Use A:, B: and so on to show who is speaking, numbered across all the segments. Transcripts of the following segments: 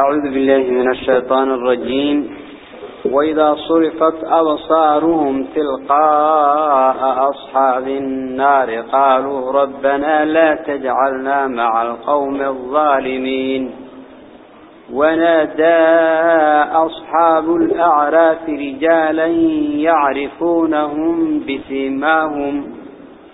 A: أعوذ بالله من الشيطان الرجيم. وإذا صرفت أبصارهم تلقاء أصحاب النار قالوا ربنا لا تجعلنا مع القوم الظالمين. ونادى أصحاب الأعراف رجالا يعرفونهم بسيماهم.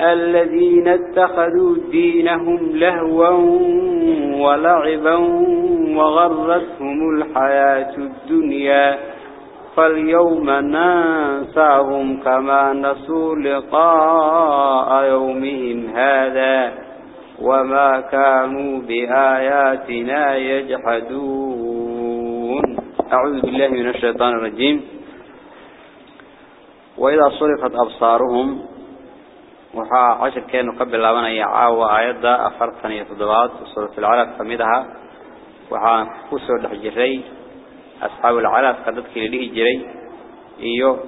A: الذين اتخذوا دينهم لهوا ولعبا وغرتهم الحياة الدنيا فاليوم ننساهم كما نسوا لقاء يومهم هذا وما كانوا بآياتنا يجحدون. أعوذ بالله من الشيطان الرجيم. وإذا صرفت أبصارهم وحا عشر كانوا قبل لابنا يعاوى آيات أفرطني يتضبات سورة العرب فمدها وحا كسر لحجري أصحاب العرب قددك لليه جري إيو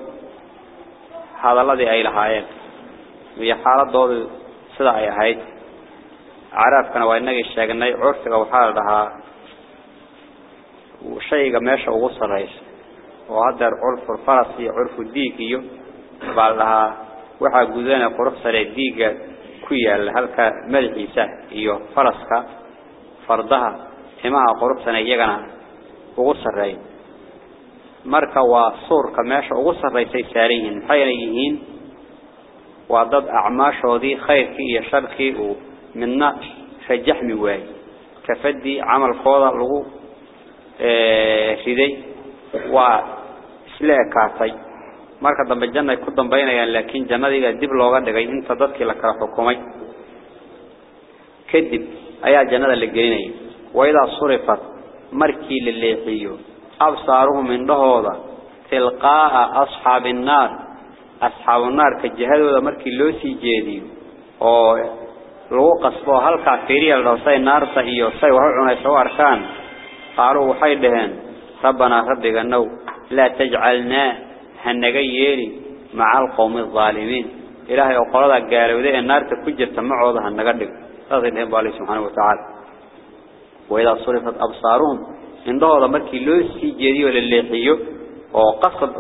A: هذا الذي أي لهايين وهي حالة دول سدع يهيد عرب كان وإنك الشاقناي عرفك وحال لها وشيء ماشي وغصر رئيس وهذا عرف الفرس عرف الديك إيو بعد waxaa gudana qurux sare diiga ku yaal halka madaxiisa iyo faraska fardaha timaha quruxsan iyagana ugu sareey marka waa suurka meesha ugu sareysay saariin maxay yihiin waa dad acmaashoodii khayrkii iyo sharkii uu midna rajaxmi waay kafadii camalkooda lagu riday waa isla ekaatay marka dambe janna ku dambeynayaan laakiin jannadiga dib looga dhigay inta dadkii la kala xukumay kadib ayaa jannada la gelinay wayda surifat markii la leexiyo absaaruhum indhahooda tilqaa ashaabin naar ashaabun naar ka jihadooda markii loo sii jeediyo oo lagu qasbo halka fiiriya la say naarta iyo say wax cunayso arkaan qaalu waxay dhaheen rabbana rabbiga naw la tajcalna هنجا يري مع القوم الظالمين إلهي وقال ذا قالوا ذي النار تكجر تمعوض هنجا دق هذا الهم بالله سبحانه وتعالى وإذا صرفت أبصارهم إن ضوء مركي لو سيجري ولا الليحيو وقصد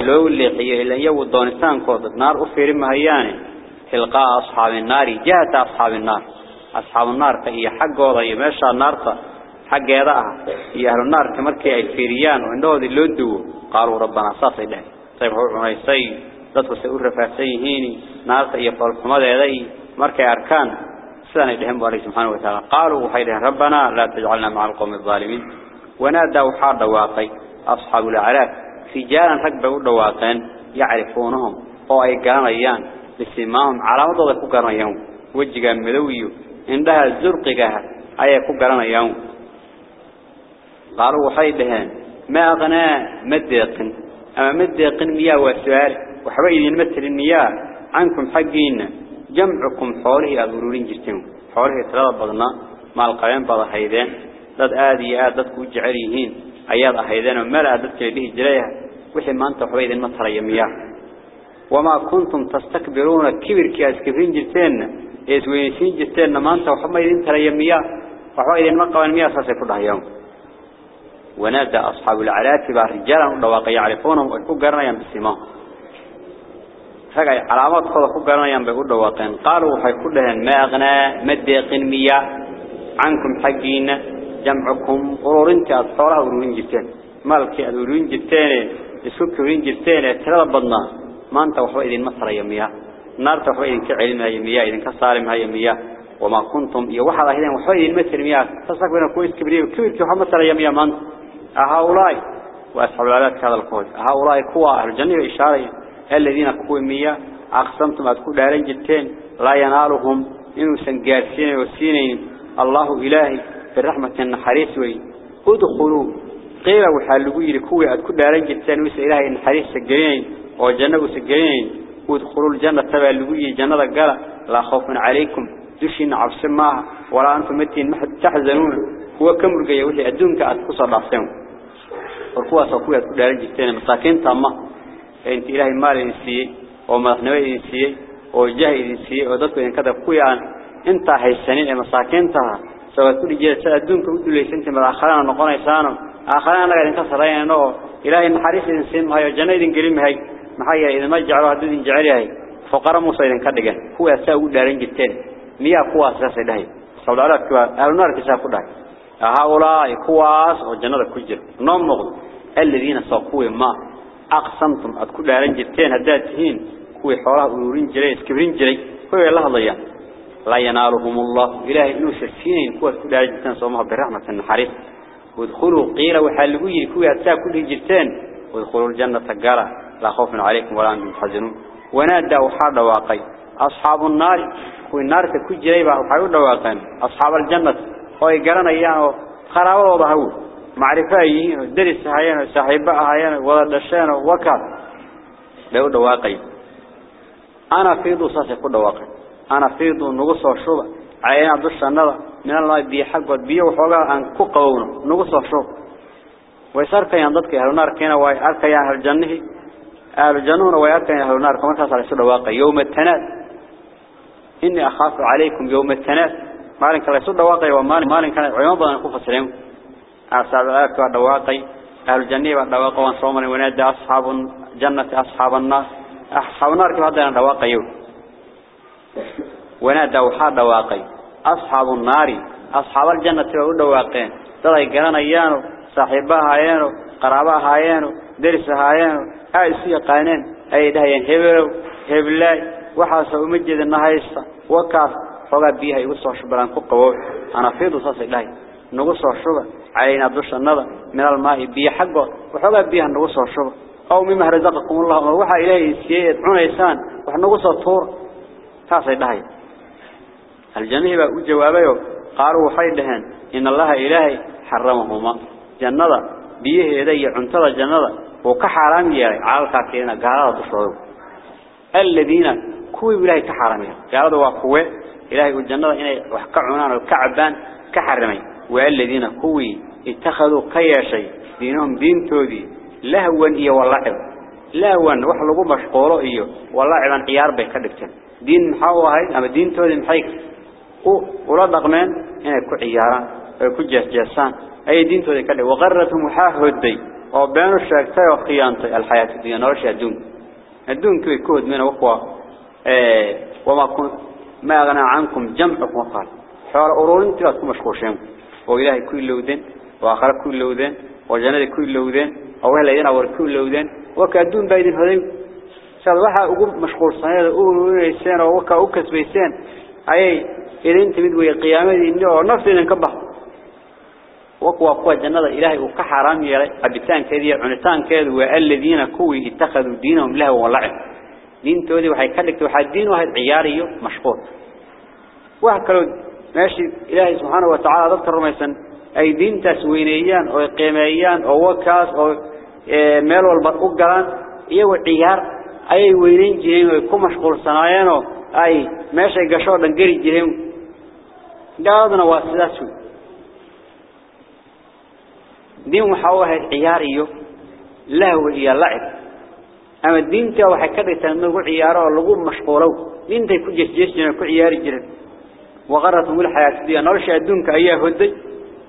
A: لو الليحيو إلا يو الدونستان كود النار أفير مهياني تلقاء أصحاب النار جهة أصحاب النار. أصحاب النار هي حق وضع يمشى النار حق يضعها هي أهل النار كمركي الفيريان وإنه ذي لودو قالوا ربنا صافي ده طيب هو عمي سي لطف سيقول رفع سيهيني نارت ايبال حمد يدي؟ مركي أركان. سلان ايبهم والي سبحانه وتعالى. قالوا حيث ربنا لا تجعلنا مع القوم الظالمين. ونادى وحار دواقي أصحاب العراف سجالا تكبروا دواقيا يعرفونهم. أو أي قاميان بسمهم على مضوغة قرن يوم وجه ملوي. عندها الزرق قهر أي قرن يوم قالوا حيث ما أغنى مدقن. أما مدقن مياه وسؤال وحبا مثل المياه عنكم حقين. جمعكم حوله أضرورين جرتين. حوله ثلاثة بضنا مع القيام بضا حيدان ضد آدي آد ضد كوجعريهين أياد حيدان وما لا ضد كليه جريها. وحي ما أنت حبا إذن مطر يمياه وما كنتم تستكبرون كبر كياس كبرين جرتين. يسوينسين جرتين. ما أنت وحبا إذن ترى يمياه وحبا إذن مقوى المياه ساسي كلها يوم ونادى أصحاب العرات رجالا ودواق يعرفونهم قرنيا بالسماء فقال علامات خذ كو قرنيا بيقول دواقين قالوا حيكون لهم ما أغنى مديقين مياه عنكم حقين. جمعكم. قرورنك أطفال أورين جتين. مالك أورين جتين. يسوك أورين جتين. ترى بدنا ما أنت وحوا إذن مصر يا مياه. نار تحوا إذن كعلم هاي مياه. إذن كصارم هاي مياه. وما كنتم. يوحد هذين وحيد مثل مياه. تصقبنا كويس كبير. كبير كي محمد صلى الله عليه وسلم هؤلاء وأصحاب العلات هذا القول. هؤلاء كوا أهل الجنة إشارة الذين كوا مياه أقسمتم أتكون دارين جتين لا ينالهم. إنه سنقارسين وسينين. الله إلهي بالرحمة النحريس وي. ادخلوا. قيل وحالقوا يلكوا أتكون دارين جتين ويس إلهي النحريس سجرين وجنة سجرين ادخلوا الجنة تبع اللقوية جنة قال لا خوف عليكم. دشين عبس معها ولا أنتم متين محد تحزنون. هو كم رجع وحي أدونك أتقصى ضعفهم سقوا أتكون دارين جتين مساكين تامة أنت إلهي مال إنسيه ومدحنوه إنسيه وجاه إنسيه ودكوا إن كذا كويان انت هيسانين مساكينتها سواء كل جيل سأدونك ودوا ليسنت من آخرين نقونا يسانو آخرين لقد انتصرين أنه إلهي محاريس إنسين هاي جنة إذن قريم هاي jeclo haduu idin jecel yahay fuqara musa idin ka dhigan kuwa saa u dhaaran jirteen miya kuwaas saasay dhahay? Sawdaraadku ahlunaarka saa ku dhahay. هؤلاء كواس وجنده كجر. نعم، نمغل الذين ساقوا ما أقسمتم أتكون لهم جتين هداتهين كوي حوالها أولورين جري سكبرين جري. كوي الله الله يعني لا ينالهم الله. إلهي إنو سرسينين كوي أتكون لهم جتين صومها برحمة النحارس وادخلوا قيلة وحلقوا يلكوا يتساء كل جتين. وادخلوا الجنة تقالة لا خوف عليكم ولا أنتم تحزنون. ونادى وحادة واقعي. أصحاب النار. كوي النار تكون جريبا وحيو دواقين أصحاب الجنة. وي قرنا إياه خرابوا وضهو معرفة أيهين درس هايين وصاحبة هايين ودشين وكاد لو دواقي أنا فيضو ساسي كل دواقي أنا فيضو نقص وشوبة عينا دوش النظر من الله بي حق ودبيه وحوغا أن كقونه نقص وشوبة ويساركيان ضدك أهل النار كينا ويأركيان أهل الجنة أهل الجنة ويأركيان أهل النار كما تصل يسود واقع يوم التناد إني أخاف عليكم يوم التناد مالك الله يسود واقع ومالك مالك كان عيون يكون فسرهم أصحاب واقع أهل الجنة بعد واقع وانصومني ونادى أصحاب الجنة أصحاب النار أصحاب النار كما هذا يوم ونادى وحاد واقع أصحاب النار أصحاب الجنة يقول واقعين ترى يقرن أيانو صاحبها هايانو قرابها هايانو درسها هايانو أي سيا قانين أي دهيان هبلو هبلاي وحاسة ومجد النهايسة xoogaa biyaha igu soo shubbalaan ku qabow anafiidu saasay dhahay. Nagu soo shuba calaynaa dushannada min almaai biyo xaggood waxoogaa biyaha nagu soo shuba. Ow mima rasaqakumullah ma waxaa ilaahay siiyey eed cunaysaan wax nagu soo tuura saasay dhahay. Aljamihii baa u jawaabayoo qaaluu waxay dhaheen in allaha ilaahay xaramahuma. Jannada biyaheeda iyo cuntada jannada wuu ka xaaraam yeelay calalkaakeena gaalada dushooda aladiina kuwii ilaahay ka xaaraam yeelay gaalada waa kuwe. إلهي الجنة إنه وحكعنا الكعبان كحرمي. والذين كوي اتخذوا قياشي دينهم دين تودي. لهوا إيا واللعب لهوا وحلقوا مشقولوا إيا واللعبا عيار بيكدكتن دين محاوة أما دين تودي محيك ولا ضغمان إنه كو عياران. كو جاسجاسان أي دين تودي كده. وغرتهم وحاهدي وبينوا الشاكتاي وخيانتي الحياة الدنيا نرشي الدون. الدون كوي كود من وقوة إيه. وما كنت ما أغنى عنكم جمعكم وقال. حوار أورون تلاتكم مشكوشين وإلهي كل لودين وآخر كل لودين وجنة كل لودين أو أهل يدين أور كل لودين. وكأدون بايدين هذين. وحا أقول مشغول صنيع أقول إيسان وكا أكس بيسان أي أنت بدوي قيامة إنه نفسي نكبه وقوى قوى جنة إلهي وكحرام يلي. عبتان كذي عنتان كذي والذين كوي اتخذوا دينهم له ولعب. دين تودي وحي كلك وحد دين وحد عياري مشغول وهكذا ماشي إلهي سبحانه وتعالى ذكر رميسا أي دين تسوينيان أو قيميان أو وكاس أو ميل والبطوقان إيو عيار؟ أي وينين جيرين ويكون مشغول صنايانو أي ماشي قشور دنقري جيرين. قادنا واسداسو دين محاوها عياريو لهو إيا لعب. أما الدين تا waxay ka dhigtaa nagu ciyaaro oo lagu mashquulow intay ku jeesjeesina ku ciyaari jireen waqaratu mul hayatiya nolosha adduunka ayaa hoday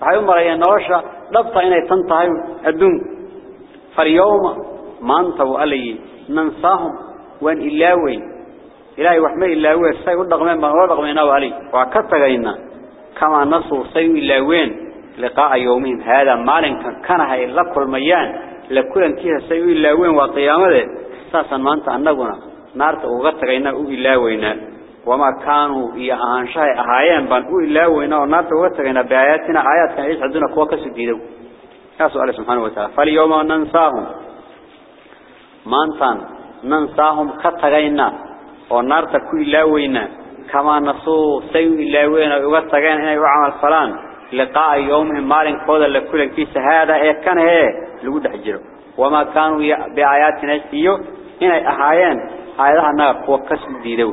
A: waxay u marayeen nolosha dhabta inay tan tahay adduun faryawma maanta walay nansaahum wan ilaawi ilaahi wax ma ilaawi say u dhaqmeen baan u dhaqmeena wali waa ka tagayna kama nasu say u say u ilaaween waa qiyaamade saasan maanta annaguna naarta uga tagayna u ilaaweyna وما كانوا يأهانشاه أهايان بان إلا وإنا ونارت وغتغينا بآياتنا آيات كان يسعدون كوا كسديدو يا سؤال سبحانه وتعالى فاليوم ننساهم ما انتان ننساهم كتغينا ونارت كو إلا وإنا كما نصو سيو إلا وإنا وغتغينا إنا يعمل فلان لقاء يومهم مالين قوضا لكل كيس هذا إيه كان هي لقود حجره. وما كانوا بآياتنا يستيو. إنا أهايان آياتها نار كوا كسديدو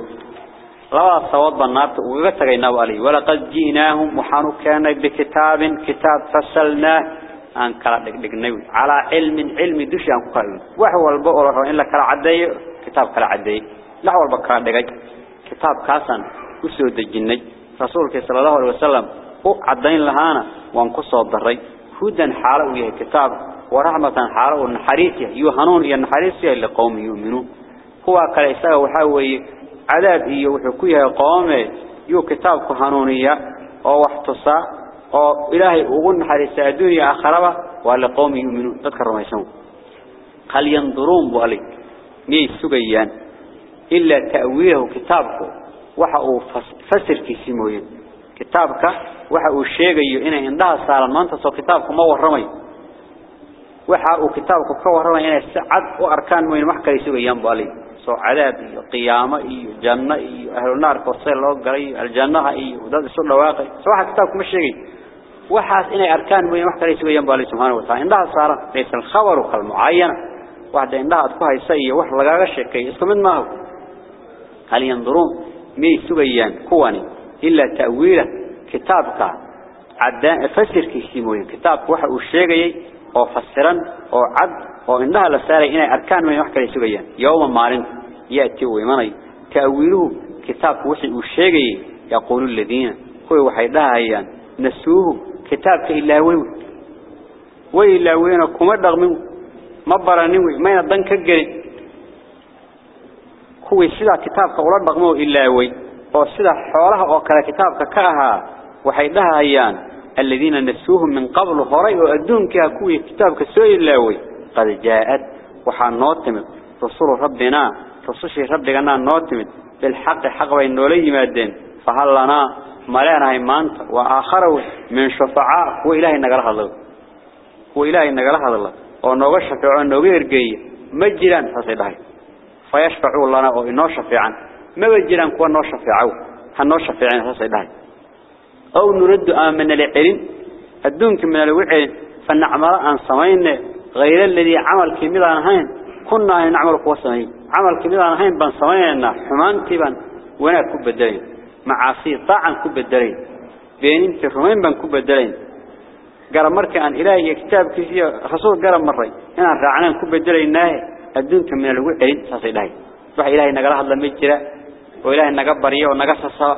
A: لبا صواب النار وغتغينا عليه ولقد جئناهم وحانو كان بكتاب كتاب فصلناه kala dhigdhignay ala ilmin ilmi dushi aan ku qalin wax walba oo rabo in la kala cadeeyo kitaab kala cadeey la walba kala dhigay kitaab kaasan u soo dejinay rasuulka sallallahu alayhi wasallam oo cadeyn lahaana waan ku soo daray hudan xaalo uu yahay kitaab wa rahmatan xaalo uu naxariis iyo hanuun iyo naxariis yahay liqawm yu'minuun huwa kale isaga waxa weeye cadaab iyo wuxuu ku yahay qoome iyo kitaabku hanuuniya oo wax tusaa oo ilaahay ugu naxariista adduunyo aakhiraba waa كتابك وحاو الشيغي إنا عندها سالة مانتا سو كتابك ما ورمي وحاو كتابك كورمي إنا سعد وأركان موين محكا يسوغي ينبو عليه سو عذاب إيو قيامة إيو جنة إيو أهل النار كوصير الله قري الجنة إيو وداد سوء الواقع سو حا كتابك مش شيغي وحاس إنا أركان موين محكا يسوغي ينبو عليه سبحانه وتعالى عندها سالة ليس الخبر كالمعينة وحدة عندها أدفها يسايا وحلقا غشي كي يسكم من ماهو هل ينظرون مي سوغيان كواني إلا تأويله كتابك. عدان فسر كيسيموه كتاب واحد وشيغي أو فسرا أو عد أو إنها لسارة إنا أركان من يحكى لسوغي يوم مارن يأتي ويماني. تأويله كتاب واحد وشيغي يقول الذين هو وحيدها هيا نسوه كتاب إلا هو وإلا هو ينكم أدغ منه مبرانيوه ما ينضن كجري. هو الشيء كتابك أولاد بغموه إلا هو oo sida xoolaha oo kale kitaabka ka ahaa waxay dhahayaan alladina nasuuhu min qabl horay oo adduunka kuwii kitaabka soo ilaaway qad jaa'at waxa noo timid rasuul rabbina rasuushi rabbigana noo timid bil haqq haqq way noola yimaadeen fahal lana ملاناي مانتا وآخره من شفعاء هو إلهي نقل هذا هو إلهي نقل هذا oo nooga shafeeco nooga ergeey ma jiraan fasaday fayashfa'u lana oo inoo shafeecan ma jiraan kuwa noo shafeeco ha noo shafeecan fasaday aw nuridu amana li'ilin adduunka min alwicin fanacmala aan samayne غير الذي عمل كميدان هين. كنا نعمل قوة سمين. عمل كميدان هين بان سميننا حمان تبان. وأنا كبدلين معاصي طاعا كبدلين بين انت رمين بان كبدلين قرب مركا أن إلهي كتاب كيسي رسول قرب مري. إنا رعنان كبدليناه الدنك من الوعين ساسي إلهي وحي إلهي نقرأ الله مجرى وإلهي نقبريه ونقصصا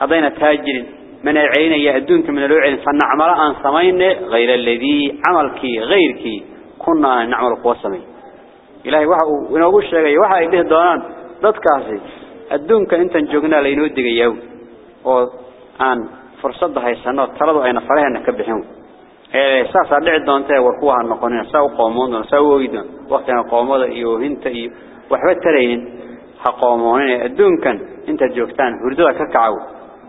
A: هذين تاجر من العين الدنك من الوعين. فنعمل أن سمين غير الذي عملك غيرك. كنا نعمل قوة إلهي وحا ونقول شيء وحا إليه دونان. ضدكاسي الدنك أنت جوجنا لينو دغياو oo aan fursad haysano taladu ayna faraheena ka bixin ee saasa dhici doonta war kuwa noqonina saw qoomoon saw weeydan waqtiga qoomada iyo hinta iyo waxba tareen حقومونين أدونكا انت الجوكتان هردوها كالكعو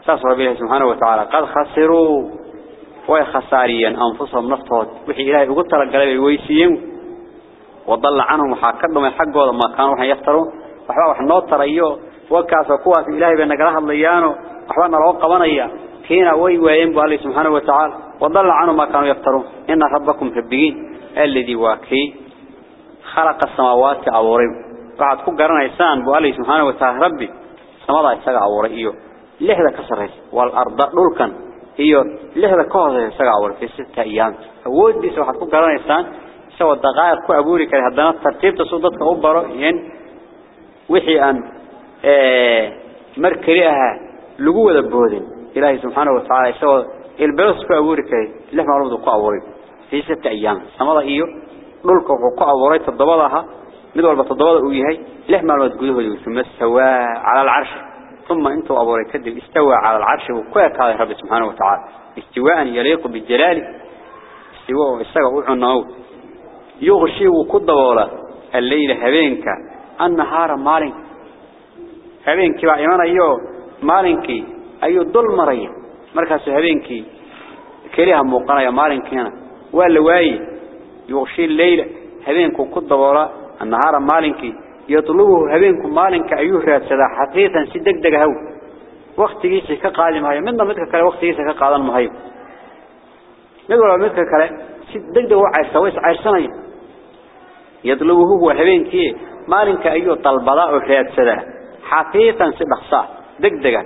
A: ساس ربيه سبحانه وتعالى قد خسروا ويخساريا أنفسهم نفطهم وحي إلهي قلت لك قلبي ويسيهم وضل عنهم وحاكدهم يحقوا لما كانوا وحن يفتروا. وحبا وحن نوتر ايو وكاس وقوة إلهي بأنك راح الليانو. وحبانا روقبان ايا كينا ويوائن بها لي سبحانه وتعالى. وضل عنهم ما كانوا يفتروا. إن ربكم هبقين الذي واكي خلق السماوات أوريب قاعد كجرا إنسان بقول لي سبحانه وتعالى ربي سما الله سجع ورئيه ليه ذا كسره والأرض نركن إيوه ليه ذا كهذا سجع ورئيه ست أيام. وود بس واحد كجرا إنسان سوى الدقائق كأبوري كهذا ترتيب تصدق كأبره ين وحي أن آه، مركلها لجوه البودن إله سبحانه وتعالى سوى البرس كأبوري كي ليه ما رفض قاوري في ست أيام. سما الله إيوه نركه قاوري تضبطها. مدوا البصدوات ويهي له ما رد جوده ثم استوى على العرش ثم أنتوا أبو ركض استوى على العرش وقاك هذا رب سبحانه وتعالى استواء يليق بالجلال استوى استوى النور يغشي وقضى ولا الليل هبينك النهار مالين هبينك وإيمان أيوه مالينك أيوه ظل مريا مركز هبينك كريها مقنعة مالينك هنا والواي يغشي الليل هبينك وقضى ولا النهار مالنكي يطلبه هبينكم مالنك أيوه راتسدا حقيقة سدق دق هو. وقت جيسي كقادم هاي من ضمنك كلا وقت جيسي كقادم مهيب. نقول مثل كلا سدق دق وعيسا ويس عيسانيا يطلبه هو هبينكي مالنك أيوه طلبضاء راتسدا حقيقة سدقصا دق دق.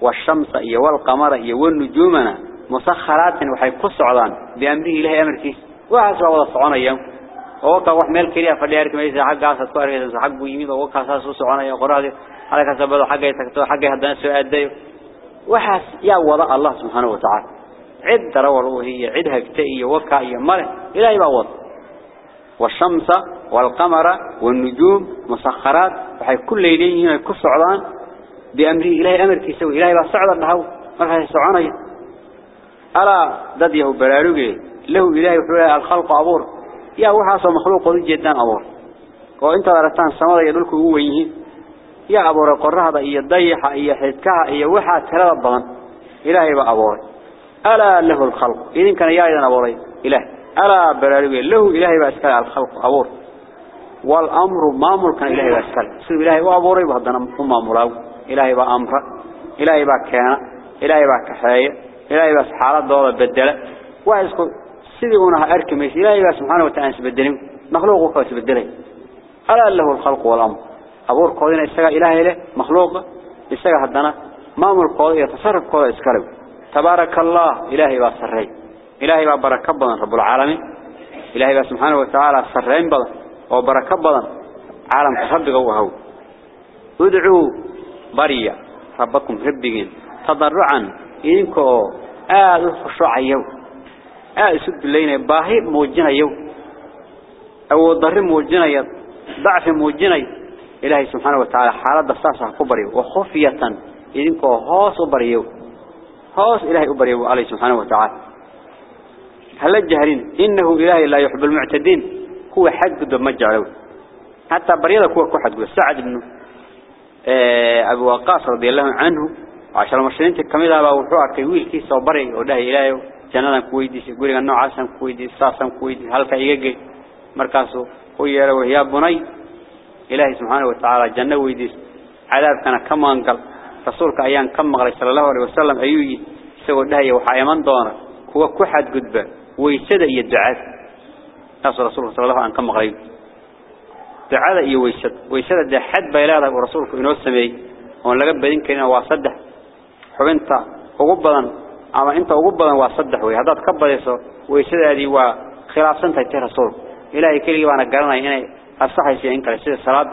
A: والشمس إيه والقمر إيه والنجومنا مسخرات وحي كسعدان بأمره إله أمر كيس وهذا وضع صعونا ووقع وح ملك ليه فليارك ما يزعل حق عصا تقارك إذا حق ويميد ووقع ساسوس وعنا يا قرادي على كسبه حق يسكت حق هذا نسوا أديه وحس يا وراء الله سبحانه وتعالى عد دروره هي عدها كتئي ووقع يمر إلى يبوض والشمس والقمر والنجوم مسخرات وحي كل يدين هنا كل صعدان بأمره إلهي أمر كيسوي إلهي بقى صعدا لهو مرحة سعانا ألا دديه براروغي له إلهي حلال الخلق عبور يا وحاس مخلوق ذي جدا أبور. وانت ورتان السماء يدلك هو يهين يا أبور هذا إيا الضيحة إيا حيثكها إيا وحا ثلاثة بغن إلهي بأبور ألا له الخلق. إذن كان يا إذن أبوري. إله. ألا براري له إلهي بأسكال الخلق. أبور. والأمر مامر كان إلهي بأسكال سيد إلهي وأبوري بهدنا مامر إلهي بأمر إلهي بأكيانا إلهي بأكحاية إلهي بأسحالة دولة بدلة. وأسكال sidii una arkimays ilaahay baa subhanahu wa ta'ala isbedelin makhluuq ka isbedelay ala lahu al-khalq wal amr abuur koodina isaga ilaahay leh makhluuq isaga hadana maamulkooda iyo tasarrufkooda iskale tabarakallah ilaahay baa sarreey ilaahay baa baraka badan rabbul alamin ilaahay baa subhanahu wa ta'ala sarreyn badan oo baraka badan caalamka rabbiga uu hawo ud'u bariya rabbakum rabbigin tadarruan idinkoo aad u khushuucayo أسد لينا باهي موجنا يو أو ضر موجنا يد ضعف موجنا إلهي سبحانه وتعالى حالة دستاسة كبري وخفية. إذنكو هاس أبريو هاس إلهي أبريو عليه سبحانه وتعالى. هل الجهرين إنه إلهي لا يحب المعتدين. هو حق قد مجعله حتى بريدك هو كحد. سعد بن أبو وقاص رضي الله عنه. عشر المشرين تكملها بوحوها كيويل كيس وبري وده إلهي. Jannada ku weydiisay guriga noocaasaan ku weydiisay saasan ku weydiisay halka iga geey markaasuu u yeeray wahiya bunay ilaahi subhanahu wa ta'ala janna weydiisay cadaabkana ka maangal rasuulka ayaan ka maqlay sallallahu alayhi wasallam ayuu yiri isagoo dhahay waxa iman doona kuwa ku xad gudba weysada iyo ducada taas rasuulka sallallahu alayhi ka maqlay ducada iyo weysada weysada de xad bay leedahay rasuulku inoo sameeyay oo laga badin karin waa saddex xubinta ugu badan ama inta ugu badan waa saddex way hadaad ka badiso weysadaadii waa khilaafsan tahay rasuul ilaahay kaliya waana garanay inay asaxayso in kale sida salaad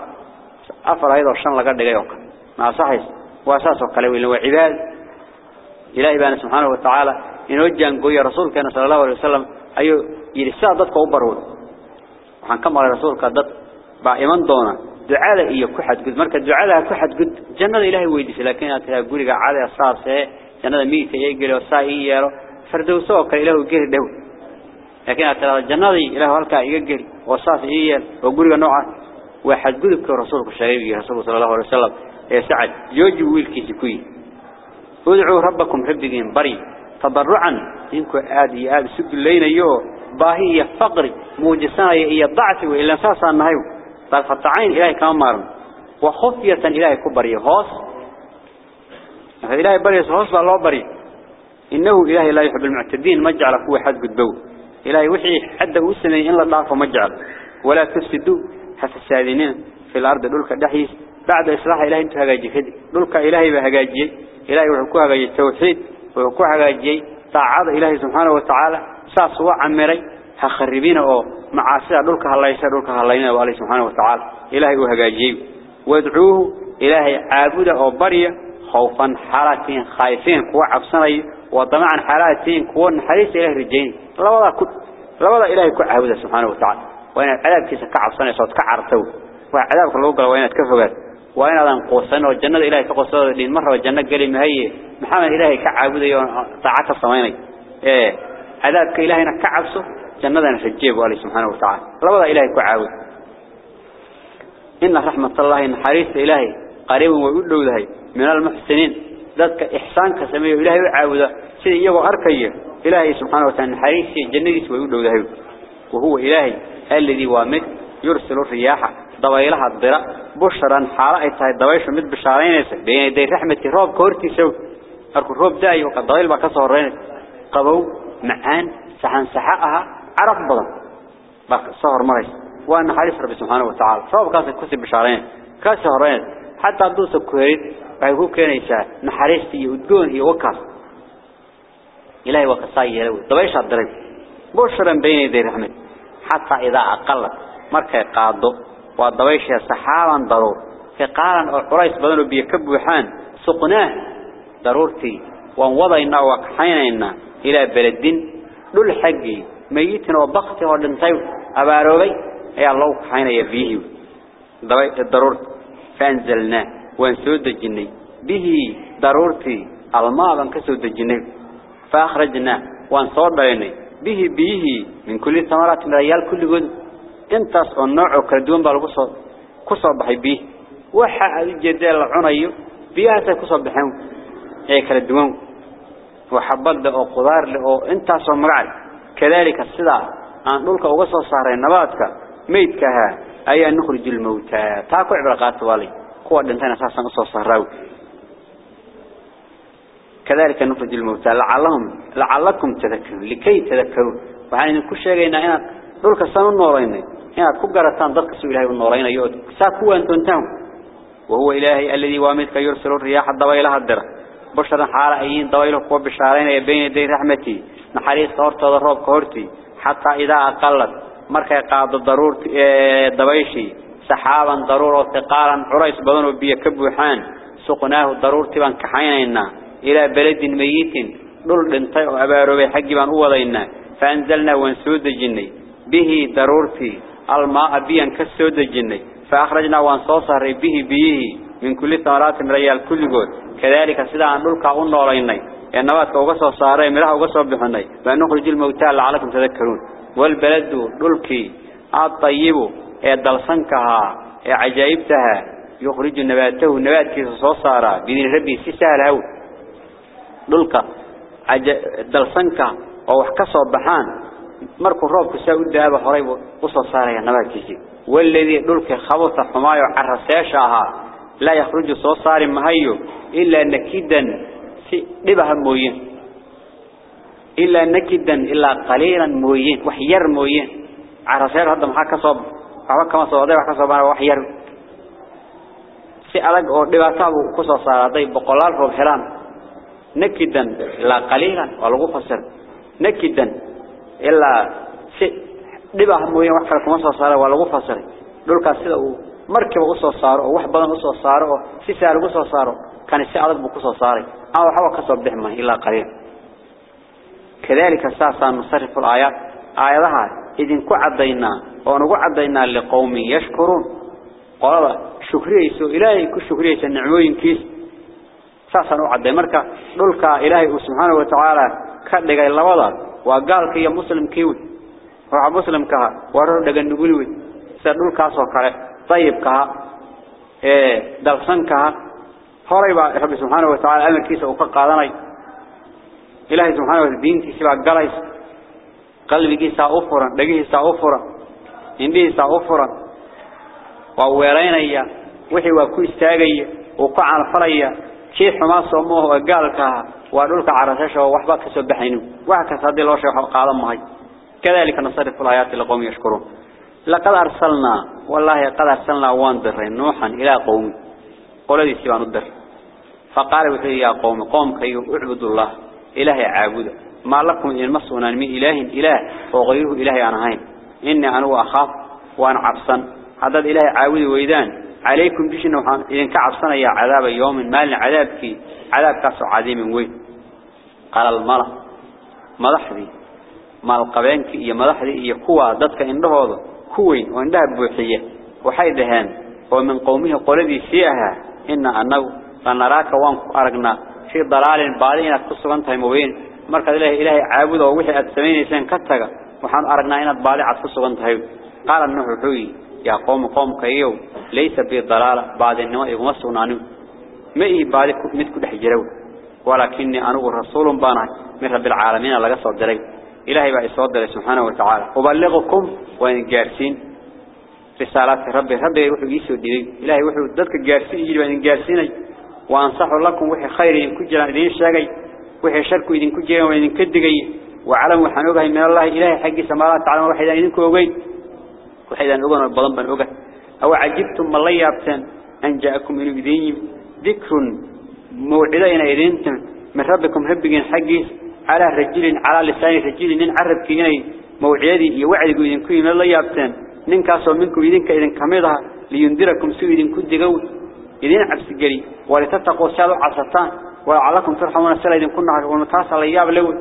A: afar ayadoo shan laga dhigay oo kale ma asaxayso waa saas oo kale weyn waa cibaad ilaahay baana subhanahu wa ta'ala inoo jaangooyo rasuulkeena sallallahu alayhi wasallam ayuu yiri saa dadka u barwad waxaan ka maqlay rasuulka dad baa iman doona ducada iyo ku xadgud marka ducada ku xadgud جنة ميتة يجلو ساهي يارو فردوسو كان إله جهر دهو. لكن ترى الجنة إله هالكا يجل وصاف هي وقولي نوعا. واحد قلبك رسولك الشريفي رسوله صلى الله عليه وسلم. يا سعد يجوي الكيسكوي ادعوا ربكم حبقين بري. تضرعا. إنكو آدي آدي سك الليل يو. باهي فقري. موجسان هي الضعف وإلا نساسا نهيو. بل فتعين إلهي كامار وخفية إلهي كبري غاص. هوس إلهي بري هوس بالله بري إنه إلهي لا يحب المعتدين مجعل هو حد قدبو إلهي وحي حد وسنة إن الله مجعل ولا تفسدوا حتى السادنين في الأرض دولك دحيس بعد إصلاح إلهي انت هجاجي كده دولك إلهي بهجاجي إلهي وحكوها هجاجي التوحيد وحكوها هجاجي طاعة إلهي سبحانه وتعالى ساسوا عمري هخربين أو معاصي دولك الله يسر دولك الله ينال عليه سبحانه وتعالى إلهي وهجاجي وادعوه إلهي عابد أو برية خوفا حالتين خايفين كوا عبسني وطمعا حالتين كوا حريص إلهي رجين. لا وضع كل لا وضع إلهي كوا عابد سبحانه وتعالى. وين العذاب كيس كعبسني صوت كعرتو وعذاب خلوق وين تكفجت وين هذا قوسنا والجنة إلهي كقصة دين مرة والجنة قال مهي. محمد إلهي كعابد يوم طاعة الصميني إيه. عذابك إلهي كعبسه جنة فجيب عليه سبحانه وتعالى. لبدا إلهي كعاود إن رحمة الله إن حريص إلهي قريب ويقول له من المحسنين. ذاتك إحسانك سميه إلهي وعاوده سيدي إياه أركيه إلهي سبحانه وتعالى حريسي جنة ويقول له وهو إلهي. الذي وامد يرسل الرياح. ضويلها الضراء بشرا حالة تهي ضويش مد بشارين. بين يدي رحمة روب كورتي سو أركو روب داي. وقد ضويل بقى صهرين قبو. معان. سحن سحقها عرف بضم. بقى صهر مريس وأن حريص ربي سبحانه وتعالى. روب كاسي كسي بشارين. كاسي هرين حتى دوس كويت فهو كان يسا نحريستي يودون يوكاس إلهي وقصاي يلوي ضويش الضرب بشرا بين يدي رحمة. حتى إذا أقلت مركي قادو ودويشها سحابا ضرور فقالا قريس بدنوا بيكبوحان سقناه ضرورتي وانوضينا وكحينينا إلى بلد دول حقي. ميتنا وبقتي ودنتيو أباروبي يا الله كحينا يبيه الضرورة فانزلنا وانسود الجني به ضرورتي الماء بانكسود الجني فأخرجنا وانصور بيني به به من كل ثمرات ريال كل جد intaas oo nooc oo kala duwan baa lagu soo ku soo baxay biyo waxa ay jeedeel la cunayo biyahaas ay ku soo baxeen ee kala duwan waxabada oo qudaar leh أي أن نخرج الموتى. تاكو عبر قاتوالي قوة دنتان أساسا أصوى الصهراوي كذلك نخرج الموتى. لعلهم لعلكم تذكروا لكي تذكروا وعنين كل شيء قينا هنا. ذلك السنو النورين هنا كبقرتان ضقسوا إلهي والنورين. يؤد ساكوة أنتم تهم وهو إلهي الذي وامدك يرسل الرياح الضوائلها الدرة. بشرا حارئين ضوائل القوة بشارين بين يدي رحمتي. نحريص أرتض الرب كورتي حتى إذا أقلت. مركا قاد الضرور ضويشي سحابا ضرور وثقالا عريس بدن وبيكبوحان سقناه الضرور تبان كحينينا إلى بلد ميت دول دنتي وأبارو بحق بان أوضينا فأنزلنا وانسود الجني به ضرورتي الماء بيان كسود الجني فأخرجنا وانصوصر به به من كل ثمرات ريال كل جود كذلك عن دولك أقول علينا النبات كوغسو صاري ملاه وغسو بحني فنخرج الموتى لعلكم تذكرون والبلد دلكي الطيب الدلسنكها عجائبتها يخرج نباته نبات نباته سوصارا بذن ربي سيسال هو دلك الدلسنك أو حكسه البحان مركو روبك ساود دهابه حريب وصوصارا نباته والذي دلك خبث حماي عرساشاها لا يخرج سوصار مهيو إلا نكيدا لبها موين waxba kama soo waday wax ka soo bana wax yar si adag oo dhibaato uu ku soo saaray boqolaal roob helaan nakidan ilaa qaliilan waa lagu fasir nakidan ilaa si dhibaha mooyeen wax kale kuma soo saaro waa lagu fasiray dhulkaas sida uu markiiba u soo saaro oo wax badan u soo saaro oo si saar ugu soo saaro kan si adag buu ku soo saaray ama waxa ka soo bixma ilaa qaliil كذلك ساسا نصرف الآيات آياتها إذن كعدينا ونقعدينا لقوم يشكرون. قال شكريسو إلهي كشكريس النعموين كيس. ساسا نقعدي مركا دولك إلهي سبحانه وتعالى كدقى اللوضة وقال كي مسلم كيوي وعا مسلم كها ورر دقى نقولوي سدول كاسو كره طيب كها إيه دلسان كها. هوريبا رب سبحانه وتعالى أمر كيسا إلهي سبحانه وتعالى دين كيسا قليس قلبي كيسا أفرا دقيه سا أفرا إنديه سا أفرا. وويرين إياه وحي وكو استاقيا وقع الفريا كيف ما صموه وقال كها ودولك عرسشه وحبا كسبحينه وحكا هذه الله شيء قال مهي. كذلك نصرف الآيات لقوم يشكرون. لقد أرسلنا والله قد أرسلنا واندر نوحا إلى قوم قول ذي سيبان الدر. فقال وحي يا قوم قوم كي اعبدوا الله. إلهي عابد. ما لكم إن مصونا من إله إله وغيره إله أنا هين. إني أنا أخاف وأنا عبسا هذا إله عابد ويدان. عليكم بشي نوحا إذن كعبسنا يا عذاب يوم مال عذابك عذاب كاسو عظيم وين قال الملأ. مدحدي مال قبانك يا مدحدي يا كوا. ددك indhahooda kuweyn oo indhaha buuxiye waxay dhaheen oo min qowmihi qoladii siiha inna anagu lanaraaka waan tahay mubeen marka ilaahay ilaahay caabudo oo wixii aad sameeynaysan ka taga waxaan aragnaa inaad baadi cad ku sugan tahay qaal nuux wuxuu يا قوم قوم كيو ليس بضلالة بعد النواء يغمسون عنه ما إيه بعد متكو دحجروا ولكني أنا رسول بانا من رب العالمين لقى صدري إلهي بقى صدري سبحانه وتعالى. أبلغكم وإن جارسين؟ رسالات ربي ربي وحو يسو ديري إلهي وحو ضدك جارسين يجي وإن جارسين وأنصح لكم وحي خير إن كجران إذين شاقي وحي شركوا إذين كجران وإذين كدقي وعلم وحنوبه من الله إلهي حقي سمالات تعالى وحيدا إذين كوغين وحيدا أغنى البضن بن أغنى أو عجبتم ما الله يابتان أن جاءكم من إذين ذكر موعدين إذين من ربكم ربكين حقي على رجل على لسان رجل نين عرب كيني موعدي يوعد إذين كوي من الله يابتان نين كاسو منكم إذين كإذين كميضها لينذركم سوء إذين كدقوا. إذين عبس قري ولتتقوا سالوا عصتان ولعلكم ترحمون السلام. إذين كنا عشقون تاسا لياب لول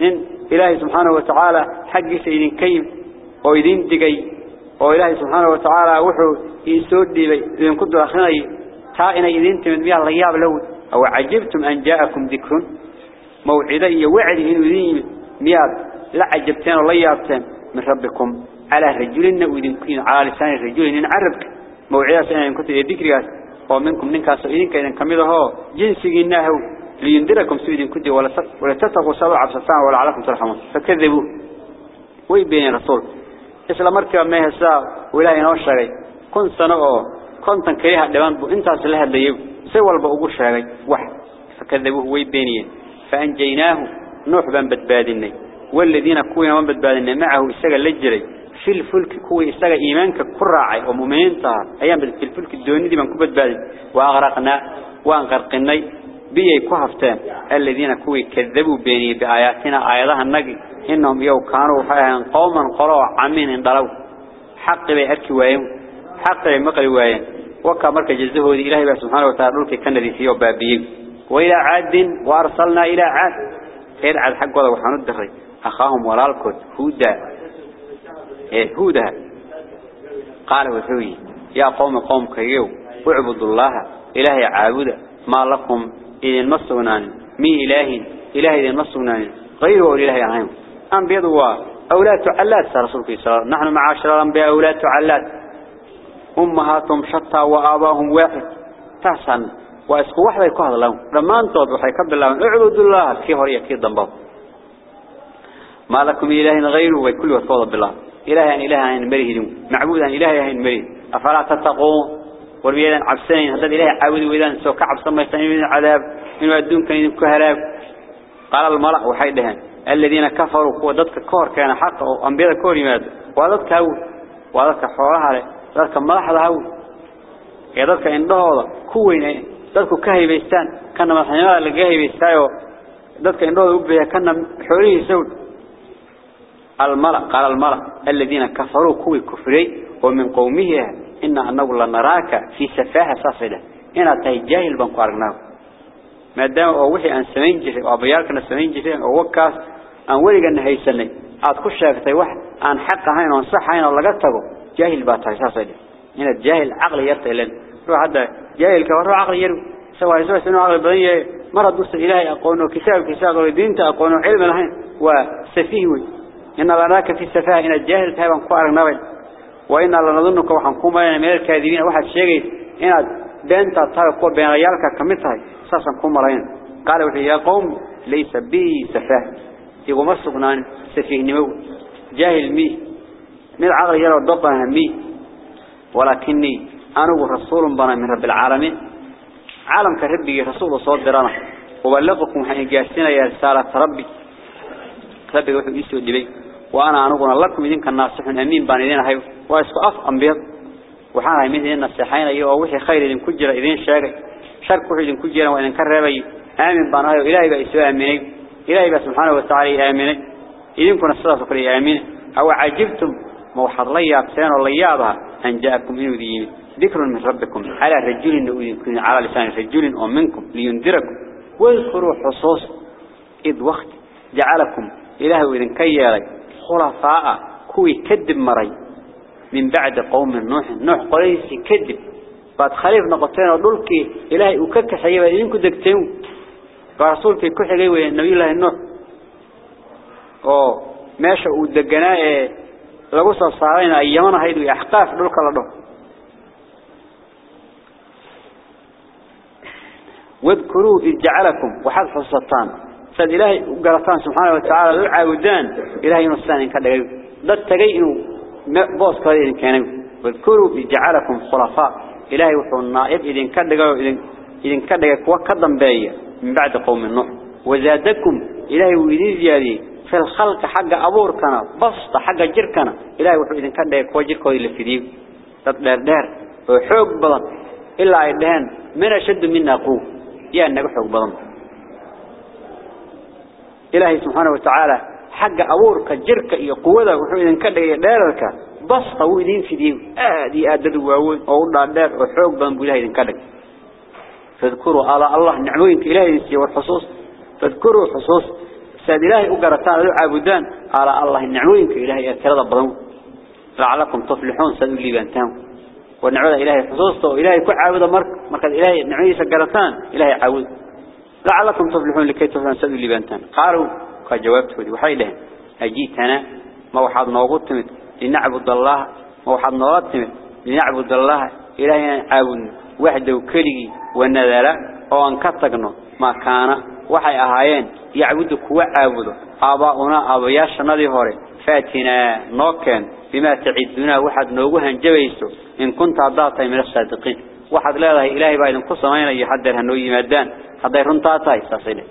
A: إن إلهي سبحانه وتعالى حق سيدين كيم وإذين دقي. وإلهي سبحانه وتعالى وحو يسود إذن كنت أخني. تائنا إذين تمن بها لياب لول أو عجبتم أن جاءكم ذكر. موعدي وعد إنه إذين مياد لا عجبتين ولا يابتين من ربكم. على رجلنا وإذن كين على لسان الرجل إن عربك. موعدة سنة إن كنت ومنكم ننكاس إذن كإذن كميده جنسي إنه لينذركم سويدين كدي ولا ولا تتقوا سبع عبسطان ولا عليكم ترحمون. فكذبوا. ويبين رسول إسلام مركب ما يهسا ولا ينوشري. كن سنة كنتن كريها دمان بو. انتاس لها ديب. سوى البقوش شاقي واحد فكذبوه ويبينين فأنجيناه نوح بن بدبادني. والذين كوين من بدبادني. معه استقى لجري في الفلك كوي استقى إيمانك كراعي ومؤمنين طهر أيام في الفلك الدوني دي من كبدبادن وأغرقنا وأنغرقني بيي كهفتان الذين كوي كذبوا بيني بآياتنا. آياتها النقي إنهم يو كانوا حيان قوما قروا عمين اندلوا. حق بي أركي وين؟ حق بي مقل وين؟ جزهه دي إلهي سبحانه وتعالى كان الذي فيه بابيه وإلى عاد وأرسلنا إلى عاد. غير عاد حق وضع وحانو الدخري أخاهم ولالكت هودا. إيه هودا قال وثوي يا قوم قوم كيو. اعبدوا الله إلهي عابد. ما لكم إذن مصغنان مي إلهي إلهي إذن مصغنان غيره إلهي عنهم أنبيض هو أولاد تعلات رسولك صلى نحن معاشر الأنبياء أولاد تعلات. أمهاتهم شتى وآباهم واحد. تحسن. وأسكو واحد يكون لهم. لما أنتوا وحيكب الله اعبدوا الله. كي هوريا كي ضمبوا ما لكم إله غيره. وكل وفوض بالله. إله أن إله أن مريه معبود أن إله أن مريه أفلا تتقون؟ وربيان عبسين. هذا إله عاود وإذا سو كعب سما يستنين من العذاب من الدون كان يكهراب قال الملأ وحيدهن الذين كفروا. ودتك كور كان حق. أو أنبياء كور يماد. ودتك هو. ودتك حوالها له ودتك ملح هذا هو. يدتك عنده هذا. كوين. دتك كهيبستان كان مثلا اللي كهيبستايو دتك عنده وبيه كان حوريه سود. الملأ قال الملأ الذين كفروا كوي كفري ومن قومه إن أنه لنراك في سفاهة صفدة. إن تهي جاهل بنقارناه ما دام وحي أن سمين جري وأبيالكنا سمين جري ووكاس أن وليقنا هيسني عاد كل شاكتي واحد أن حق هين وانصح هين الله قتبه جاهل باتها صفدة. إن الجاهل عقل يرتي لن روح هذا جاهل كورو عقل يرو سواء سواء سنو عقل بنية مرض دوست إلهي أقونه كتاب كتاب ودين تأقونه علم لهين. وسفيهوي إن لنراك في السفاهة إن الجاهل تهيبا قارناه وإن الله نظنك وحنكم من الكاذبين واحد شيء. إن بنت تلقوا بين ريالك كمثل ساسا كم مرين قال وحي يا قوم ليس بي سفاه يقول مصغنان سفيه نمو. جاهل مي. من عقل يرى الضبط مي. ولكني أنا رسول بنا من رب العالمين. عالم كربي رسول صدرنا وبلغكم حين جاسنا يا رسالة ربي. ربي وحي يسوي دبي وأنا أنقول لكم إذن كان ناصح أمين بان إذن هاي واسكو أف أنبيض. وحانا يمين إذن نصيحين أيها ووحي خير إذن كجر إذن شاقي شرك وحي إذن كجر وإذن كربي. آمين بان هاي إلهي بأسوا آميني. إلهي سبحانه وتعالى آميني. إذن كنا الصلاة فكري آمين. أو عجبتم موحد لي أبسان والليابها أن جاءكم إنه ديني ذكر من ربكم على رجل على لسان رجل ومنكم لينذركم. واذكروا حصوص إذ وقت جعلكم إله إذن كيالي. خلفاء كوي كذب مري من بعد قوم نوح. نوح قريسي كذب بعد خليف نقطين ودولك إلهي وكك حيبا إذنكو دكتين. ورسولك كحيبا النبي الله نوح. oo meesha uu deganaa ee lagu soo saarayna ay yaman ahayd iyo axqaaf dhulka la dhaho واذكروا إذ جعلكم وحد حصتان سيد إلهي قرطان سبحانه وتعالى العاودان إلهي نصان إن كدغيو ضد إنه بوس كذا كانوا واذكروا إذ جعلكم خلفاء. إلهي وحو النائب. إذن كدغيو إذن كدغيو كوا كدنبايا من بعد قوم النوح وزادكم. إلهي وإذن زيادي في الخلق حق أبوركنا. بسط حق جركنا. إلهي وحو إذن كدغيو كوا جركوا إلى فيديو ضد دار وحوق بضن. إلا عيدهان من أشد منا قوة. يا النبي حق بضن. إلهي سبحانه وتعالى حق أورك جرك إيه قوة وحيدا كده دارك. بس طويلين في ديو آدي آدد وعود أولا دار وحوق بضن بإلهي كده. فاذكروا على الله نعموين إلهي نسي والحصوص. فاذكروا حصوص ساد إلهي أقرتان عابدان على الله نعموين إلهي أكرد بضن لعلكم تفلحون سادوا اللي بأنتهم. ونعوذ إلهي حصوصته إلهي كل عابد مرك مركز إلهي نعوذ سجرتان إلهي عابد. لعلكم تفلحون لكي تفلحون. سدوا اللي بانتان قالوا كجوابته دي وحي لهم. أجيتنا ما وحد نوغط تمت. لنعبد الله ما وحد نوغط تمت. لنعبد الله إلهي عابد وحده وكلي ونذر أو أنكتقنا ما كان وحي أهايين. يعبد عابده آباؤنا آبياش نذي هوري. فاتنا نوكن بما تعدنا واحد نوجها جبيسو. إن كنت عضاطي من الصادقين. واحد لا له إلهي بعد قصة ما يحضر هنوي مادان حضر رنطاطي ساسيله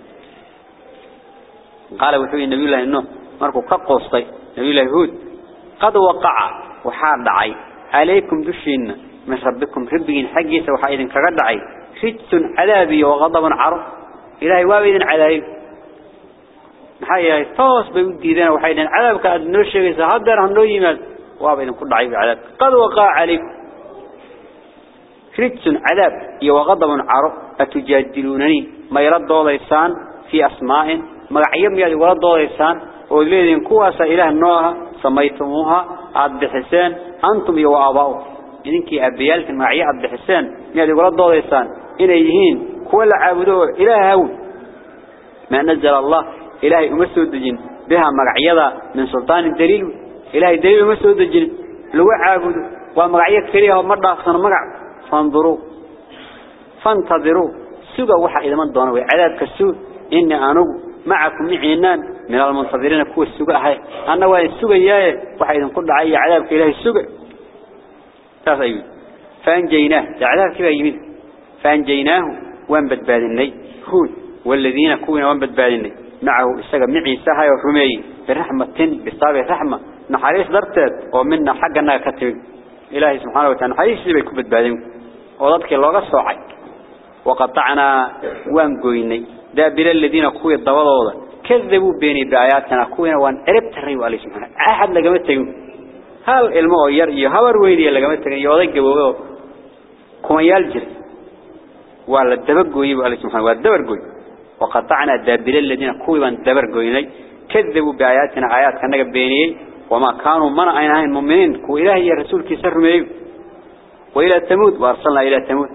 A: قال وحي النبي الله إنه مركو كقصتي نبي الله هود قد وقع وحاد دعي عليكم دشين من ربكم ربين حقي سوحايد كقد دعي فتن عذابي وغضب عرض إلهي وابد عذابي maxay toos bay u diideen waxay dhaheen cadaabka aad noo sheegaysaa hadeer hanoo yimaad. Waaba idinku dhacay cadaab qad waqaa calaykum rijsun cadaab iyo waqadabun رجس عذاب وغضب عرف أتجادلونني؟ ما يرد ضوليسان في أسماء ما عيم يرد ضوليسان وذلين كواس إله نوها سميتموها عبد حسين أنتم يو أباو إنك أبيالك ما عي عبد حسين يرد ضوليسان إليهين كل عبدو إله هون ما نزل الله إله أمسو الدجن. بها مرعيضة من سلطان الدليل. إله دليل أمسو الدجن. لو عبدو ومرعيك فيها مرة أخصان مرعب فانظروا فانتظروا. سوى وحا إذا من دونه عذاب كالسوء إني أنو معكم معينان من المنتظرين كوى السوء هاي. أنا وإن السوء إياه وحا إذا قل عي عذاب كإلهي السوء تاسا فأنجيناه. عذاب كيف يمين. فأنجيناه. وانبت بادني هود والذين كونا وانبت بادني معه. استجا معي سهاي وحمي. برحمة بصاب رحمة. نحريس درتت. ومنا حقنا كتب. إلهي سبحانه وتعالى. حريس بيكون وضدك الله صاعي وقطعنا وانقويني دابر الذين كوي الضوضة كذبوا بيني بآياتنا كوينا وان عربت الرئيو عليه سبحانه أحد لقمتهم هل الماء يرئي هبر ويدي لقمتهم يوضيك بوضو كما يلجر وعلى الدبق ويبو عليه سبحانه والدبر قوي وقطعنا دابر الذين كوي دبر قويني كذبوا بآياتنا آيات كانك بيني وما كانوا من أينها المؤمنين كو إلهي الرسول كسر ميو وإلى ثمود وأرسلنا إلى ثمود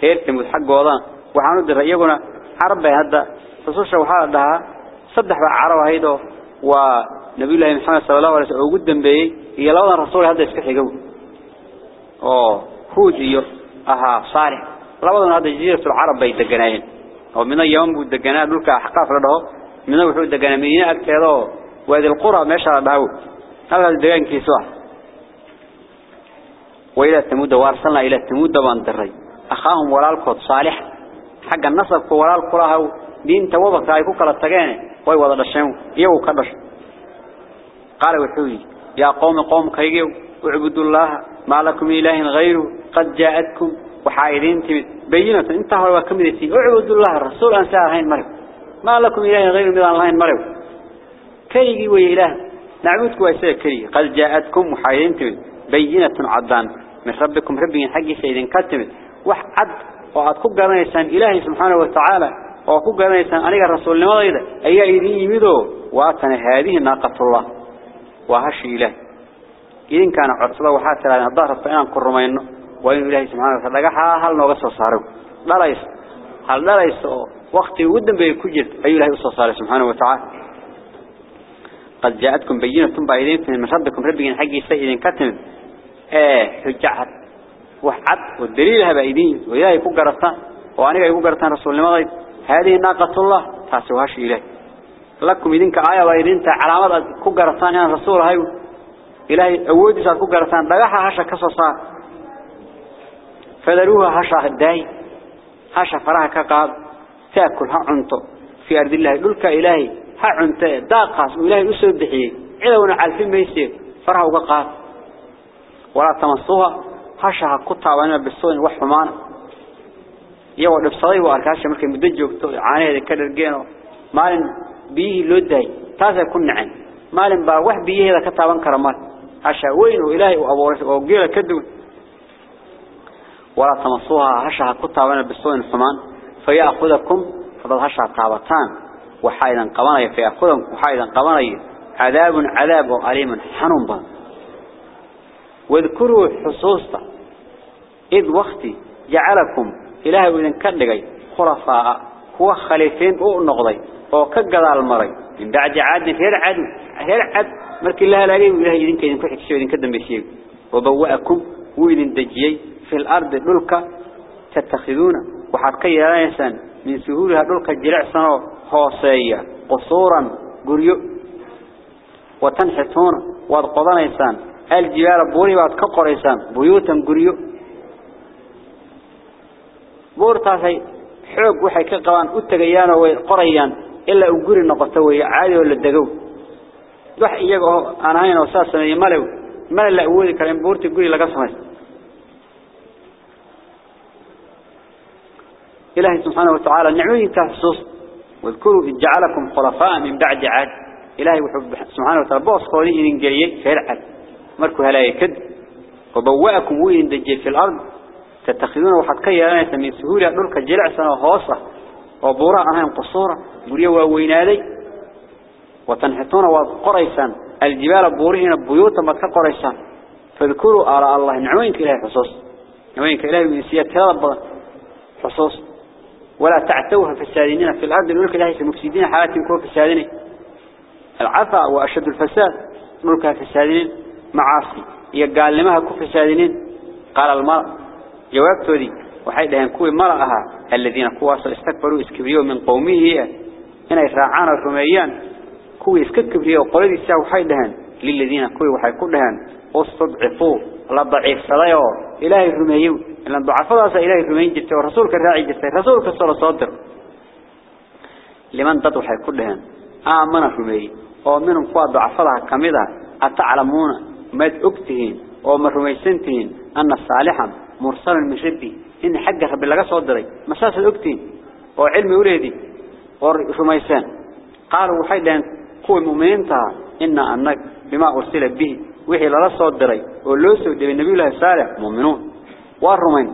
A: هير ثمود حق وضان. وحانود رأيقنا عرب هذا. فصوشة وحال لها صدح عرب هيدو. ونبي الله محمد صلى الله عليه وسلم وقدم به هي لوضا الرسول هذا يسكحي قول أوه هوج إيو. أها صالح. لوضا هذا جزيرة العرب بيدقناين mina yoom buu deganaa dhulka xaqaaf la dhaho mina wuxuu deganaa madiina agteedo waadi qura meesha la dhaho halka وإلى التمود وأرسلنا إلى التمود باندري أخاهم ولا القط صالح. حق النصب ولا القراه دين توبك رايكو كالتقاني ويوضع الشيء يو كبش. قال وحوي يا قوم قوم كيجو وعبدوا الله ما لكم إله غيره. قد جاءتكم وحايدين تمت. بينة. انتهى وكملتي وعبدوا الله الرسول. أنساء هين مرب ما لكم إله غيره. من الله هين مرب كيجي وإله نعبدك وإساء كري قد جاءتكم وحايدين تمت. بينة عضان من ربكم ربي حق سيدين كتمت وحد وقد كب قرنيسان إلهي سبحانه وتعالى وكب قرنيسان أنيق الرسول لماذا أي إذن يمدو؟ واتنا هذه ناقة الله. وهش إله. إذن كان عرصلا وحاتي لأن الظهر فإنان كرمينه وإن الله سبحانه وتعالى هل نوغس صاروا لا ليس هل لا ليس وقت ودن بيكجر أي الله صار سبحانه وتعالى. قد جاءتكم بينة بايدين من ربكم ربكم حقي سيد كتم إيه حجعت وحد والدليل هبا إيدين. وإلهي يكون قرطان وأنا يكون قرطان رسول الله هذه ناقة الله. تاسوهاش إلهي لكم إذنك آية وإذنك علامات كون قرطان يا رسول هاي. إلهي أودي ساد كون قرطان دقاحة هاشا كسوصا فذروها هاشا الداي هاشا فراها كقاب. تأكل ها عنطو. في أرض الله. دلك إلهي ها عنطو داقاس. وإلهي أسود بحيه عدونا عالفين ميسير فراها وقاب ولا تمسوها هشها قطع وأنا بسوين وحمان. يو نفسي واركاش ممكن بدجوا عانية كذا جينو. ما لين بيه لدي تازا كن عن ما لين باوح بيه هذا قطع وان كرمات هشها وين وإلهي وأورث وجيل كده ولا تمسوها هشها قطع وأنا بسوين وحمان فيا فيأخذكم فضل هشها قابتان. وحايدا فيا فيأخذهم وحايدا قوانا عذاب عذاب أليم حنبا واذكروا حصوصته إذ وقت جعلكم إله وإذن كدقي خرفاء هو خليفين أو النقضي أو كقضاء المري من بعد عاد هير عاد هير عاد مركي الله لأليه وإلهي إذن كدن كحك شو إذن كدن بشيء وبوأكم وإذن دجيي في الأرض للك تتخذون وحركي لا يسان من سهولها للك الجرع سنة خاصية قصورا قريب وتنحثون وقضاء يسان tagayaan oo way qorayaan ilaa uu guri noqoto way caadi oo la dagow wax iyaga oo aan ahayn oo saas sameeyay malew mala la awoodi kara in buurta guri laga sameeyo إلهي سبحانه وتعالى نعمين تحسوس واذكروا إذ جعلكم خلفاء من بعد عاد إلهي سبحانه وتعالى بوص قولي إذن قريي فرعا مركو هلا يكد وبوأكم وين دجي في الأرض تتخذون وحد كيانا من سهولة نلك جلع سنة وهوصة وبوراء أنهم قصورة بريا ووينادي وتنحطون وقريسان الجبال بورهن بيوتا ما قريسان فاذكروا آراء الله نعوينك إلهي حصوص نعوينك إلهي من سيادة هذا حصوص ولا تعتوها فسادين في الأرض نلك إلهي المفسدين حالاتهم كوا فسادين العفا وأشد الفساد نلك فسادين معاصي يقال لماها كوا فسادين قال المرء جوابته دي waxay dhaheen kuwii mala aha alladina kuwaas istakbaru iskibriyo min qowmihi inay raacaan oo rumeeyaan kuwii iska kibriyo qoladiisa waxay dhaheen lilladina kuwii waxay ku dhaheen ustadcifu la daciifsaday oo ilaahay rumeeyo ila ducafadaas ilaahay rumeeyay jirtay oo rasuulka raaci jirtay rasuulka soo soo dir liman dad ogtihiin oo ma rumaysantihiin anna saalihan مرسل ربي إن حق ربي لغا صدري مساس الأكتين وعلمي وليدي ورميسان قالوا وحيدا كوي مؤمنين تها إنا أنك بما أرسل به وحي لغا صدري ولوسوا دي النبي الله صالح مؤمنون. والرمين.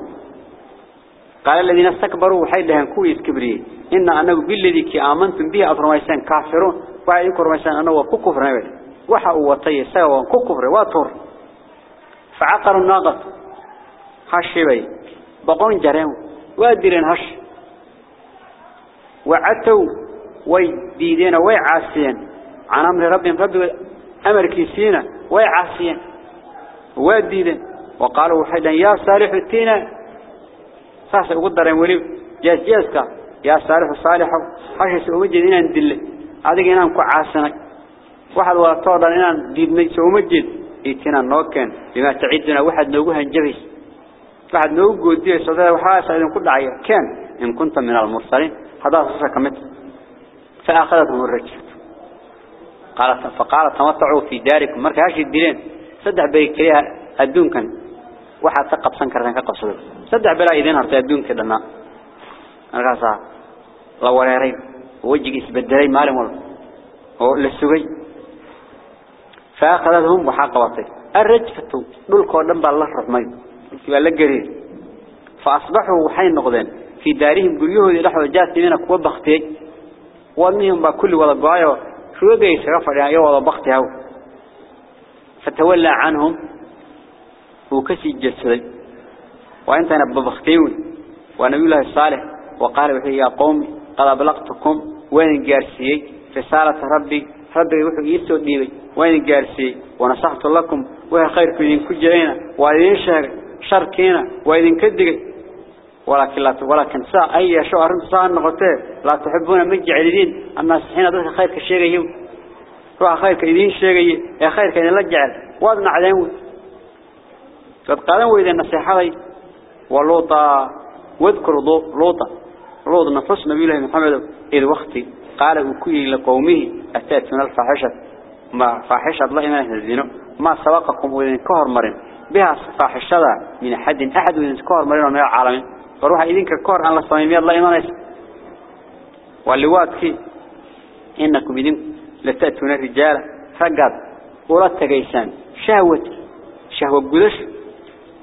A: قال الذين استكبروا وحيدا كوي اسكبري إنا أنك بالذي كي آمنتم به أفرميسان كافرون وعيكم رميسان أنا وكو وحا وطي سوا وكو كفر واتور فعقروا الناقة هاشبي بقون جرين وادرين هش وعتوا ويديدين ويعاسين عن أمر ربهم رب أمر كيسين ويعاسين واديدين وقالوا حيدا يا صالح التينا ساسا قدرين وليب جاز جازك يا صالح صالح هاشي سومجد إنان دل هذا إنان كعاسنا واحد وطوضا إنان ديدني سومجد إيتنا نوكين بما تعيدنا واحد نوغوها جبس بعد نوجو دي صدق وحاسة إذن كل عيا كان إن كنت من المرسلين. هذا خصوصا كمت فأخذتهم الرجل قالت فقالت تمتعوا في داركم. مركز هاشي الدلين صدح بيكريها الدون كان. واحد تقب سنكر كان كقصد صدح بلا إذن هرتي الدون كده ما. مركزها لو وريرين وجهي اسبدلين مالهم والله هو للسوي فأخذتهم وحاقبتي الرجفة دول كودن بالله رحمين. كبا لقرير فأصبحوا وحين نقضين. في دارهم قريوه لحظة جاثمين كوا بختي. وانهم بكل وضبايا شو بيس غفر يعني وضا بختي هو فتولى عنهم. وكسي الجسد وأنت أنا ببختيون. ونبي الله الصالح. وقال وحي يا قوم قد أبلغتكم. وين جارسيي رسالة ربي. ربي وحو يسو ديبي وين جارسي ونصحت لكم وهي خير كدين كجرينا وإذن شهر شركينا وإذن كدقي ولكن لا ولكن سا أي شو أرنت سا النقطة لا تحبون مجعلين الناس حين ذلك خير كشيء يوم روح خير كيدين شيء يا خير كين لا جعل وادنا عليهم قد قالوا وإذا النصيحة ولوطا واذكر لوطا لوط نفس نبي الله محمد إذ وقتي قال وكي لقومه أتأتنا الفاحشة. ما فاحشة الله إنا نهزينه ما سبقكم وإذن كهر مرين بها فاحشة من أحد أحد وإذن كهر مرين ومن العالمين. فروح إذنك كهر عن الصميمية الله إيمان يسر واللواتك إنكم إذن لتأتون الرجال. فقط ولا تقيسان. شهوة شهوة قدش.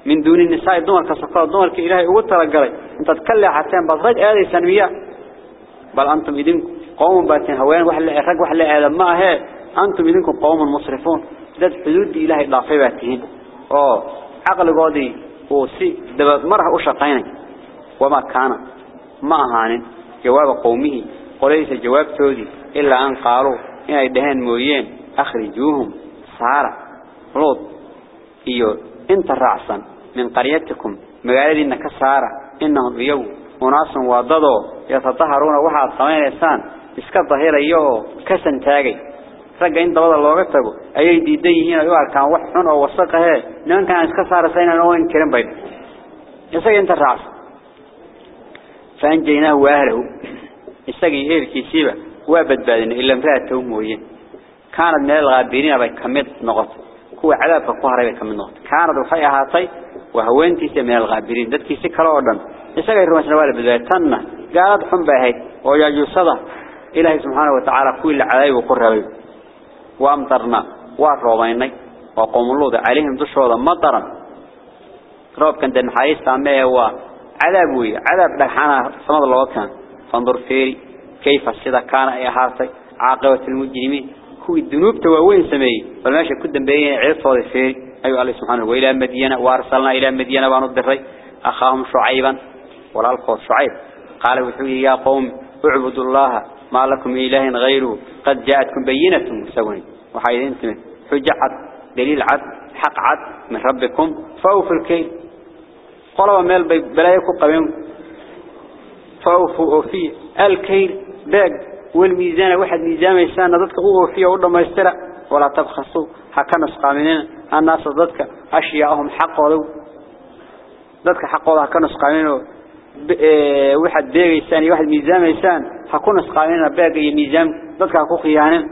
A: من دون النساء الدمر كصفاء الدمر كإلهي أوتر القري أنت تكلي حتى بضرج هذه سنوية. بل أنتم إذن قوم باتين هوين وحل رج وحل آدم ما هي؟ أنتم إذنكم قوم مصرفون. ذات حدود إلهي إضافي باتين أوه. عقل قاضي وسي دب مرة أشقين وما كان. ما هان جواب قومه. وليس جواب تودي. إلا أن قالوا إن يدهن مويين أخرجوهم. سارة. لوط. إيو. انت رعصا من قريتكم. مقالدين كسارة إنهم يوم وناس وضدوا. يتطهرون. وحاد صمين إنسان. Iska dahirayo ka santaagay ragga in dabada looga tago ayay diidan yihiin ay u arkaan wax xun oo wasaq ah nimankan iska saarayna oo in kiran bay. Isaga inta raac faanjayna waahlow isaga eerkiisiiba waa badbaadin illa imraatu mooyeen kaanad meel qaabirina bay ka mid noqotay. Kuwa cadaabka ku haray bay ka mid noqotay. Kaanad waxay ahaatay waa haweentiisa meel qaabiriin dadkiisi kale oo ruuxna waa la gaalad xun bay oo yaajusada إلهي سبحانه وتعالى كل عذاب وقرب وأمطرنا وروبيني وقوم الله عليهم دشوا مطرا. روب كان دن حيس تعميه هو عذابوي عذاب دحانا سمد الله كان. فانظر فيري كيف السيدة كان أي حاسي عاقبة المجرمين. هو الذنوب تواوين سمي؟ فالماشي كدن بيين هذا فيري. أيها الله سبحانه وإلى مدينة وأرسلنا إلى مدينة وندري أخاهم شعيبا. ولا الخوض شعيب. قال وحوي يا قوم اعبدوا الله ما لكم إله غيره. قد جاءتكم بينة مسوين وحيدين تمن حجة عد. دليل عد. حق عد. من ربكم. فأوفوا الكيل. قالوا ميل بلايكم قبيم. فأوفوا في الكيل. باق والميزان. واحد ميزان يسان ضدك أوفيه ولا ما يسترع ولا تبخسوا حكنا سقامنين الناس ضدك. أشياءهم حق ولو. ضدك حق سقامنين واحد بيغ يسان واحد ميزان يسان حكون اسقامين باقي ميزان. ضدك حقوق خيانين.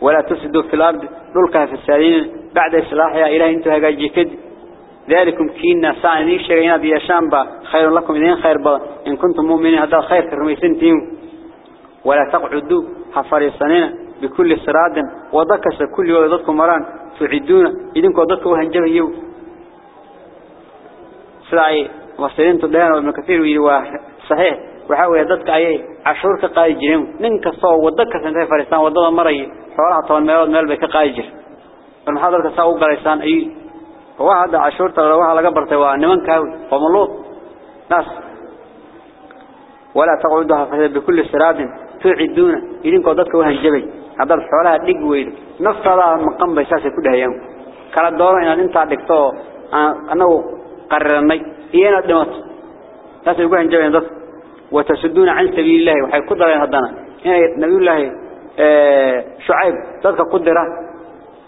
A: ولا تفسدوا في الأرض. دولك في السالين بعد إصلاحها إلى أنتوا هجاجي كد ذلكم كينا ساعدين شرعين بيشان با خير لكم. إذن خير با إن كنتم مؤمنين هذا خير كرميسين تيم. ولا تقعدوا حفريصانين بكل سراد وضكس كل ولدتكم مران. تعدون. إذن كودتكم هنجبه يو سلاعي. مصرين تدهان وابن كثير ويوا صحيح. وحاول يددك أيه؟ عشور كقاي جريم. ننك صو ودك سنتين فريسان ودد مري حوالها طوال ميلاد ميل بك قاي جر. المحاضرة كساو قريسان أي هذا عشور تغلوها لقى برتوا نمن كاوي. وملوط ناس. ولا تقعدها فهذا بكل سراد تعدون. إذن قدتك وهن جبي هذا الحوالها دق ويد نفط هذا مقام بيساسي كلها يوم. كلا الدورة إن أنت عدكتو. أنه قررني. إيانا دمت ناس يقولون جبين ضد وتسدون عن سبيل الله. وحي قدر هدنا نبي الله شعيب. ضدك قدره.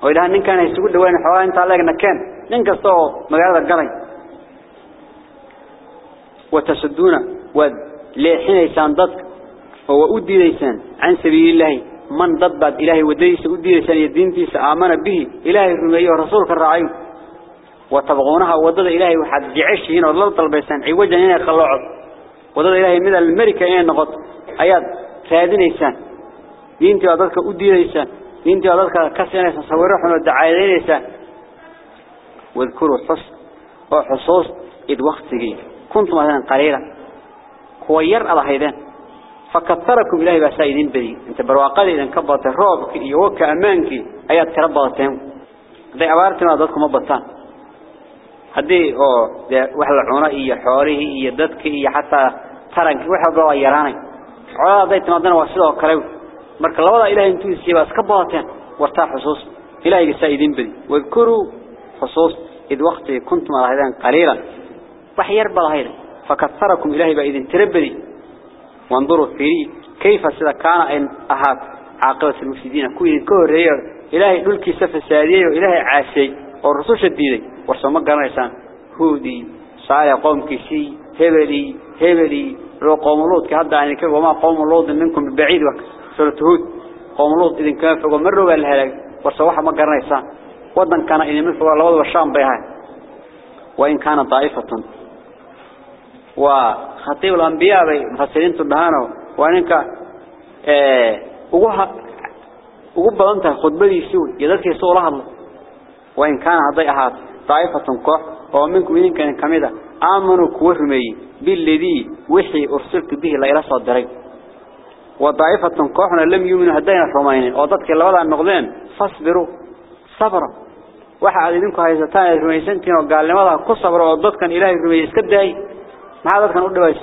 A: وإذا نين كان يسجد وين حوالي انت عليك نكان نين كستو مقالة القلي وتسدون ولحين يسان ضدك. هو أدي ليسان عن سبيل الله. من ضد بعد إلهي وديس أدي ليسان. يدين تيس آمن به. إلهي رميه ورسولك الرعيم وتبغونها وضد إلهي وحد جعش هنا والله طلبيسان عوجا هنا يخلعوا وضد إلهي من الملكة هنا نغط آيات كادين إيسان دينتي وضدك أدي ليسان دينتي وضدك كسيان إيسان صورحنا ودعايدين إيسان واذكروا حص وحصوص إذ وقته. كنتم مثلا قليلا. كوير على هيدان فكثركم إلهي بسائدين بدي. أنت برواقل إذا كبت الرعب يوك أمانك. آيات كربضتهم هذي أبارتنا ضدكم مبطان haddii oo wax la cuno iyo xoolihii iyo dadkii iyo xataa taranki waxa loo yaraanay hadday timaadana waa sidoo kale marka labada ilaahay intuu isiiba iska badateen wartaa xusuus ilaahay saa idin badi wadkuruu xusuus id waqti kuntum ahaydaan qaliilan wax yar badahayd fakatarakum ilaahay baa idin tirabadi وانظروا فيه كيف سيدا كان ان احد عاقبة المفسدين كو idin ka horeeyo ilaahay fasaadiyay oo ilaahay warsamo garanaysan huudi saaya qowmkiisi hebeli hebeli loo qowmuluudka hadda aan ka wama qowmuluud minkum baciid wa suuratu hud qowmuluud idin ka fogo marroga la helay warsa waxa ma garanaysan wadan kana idin ma fogo labadaba shaam bay ahay wa in kana daa'ifatun وخطيب الأنبياء مفسرين تدهانه وأنك آه وجوه وجوه بلنته خطبة يسوي يدرك يسوي الله وإن كان هذا أحد طائفة كح ومنكم من كان كمذا آمنوا كوهمي بالذي وحي أرسلت به لا يرسل الدري وطائفة كحنا لم يؤمنوا هدينا الرمين وضدك الله على النقدين فاصبروا صبرا waxa idinku haysataan rumaysantiin oo gaalnimada ku sabro oo dadkan ilaahay rumeeyay iska daay ما هذا كان أدواج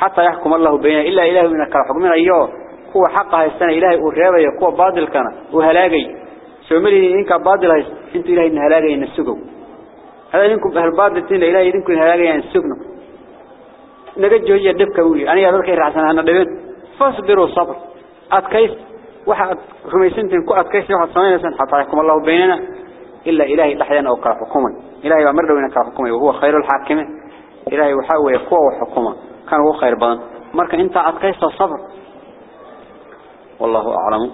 A: حتى يحكم الله بينه إلا إله من كحكمنا أيوه هو حقها السنة إلهي أرهبه هو باطل كان وهلاقي سومري إنك باطل انت إلهي إن هلاقي إن السجو هذا إنكم أهل باطل تين إلهي إنكم هلاقي إن السجن نجد جوية دبك ولي أنا يا ذلك رحسن أنا دبيت فاصبروا صبر أتكيس واحد خميسنتين كو أتكيس واحد صمين حتى يحكم الله بيننا إلا إلهي لحيان أو كحكما إلهي أمر وإنك حكمه وهو خير الحاكمين إلهي وحاوي قوة وحكومة كان هو خير بان مركا انت عدكيس الصبر والله أعلم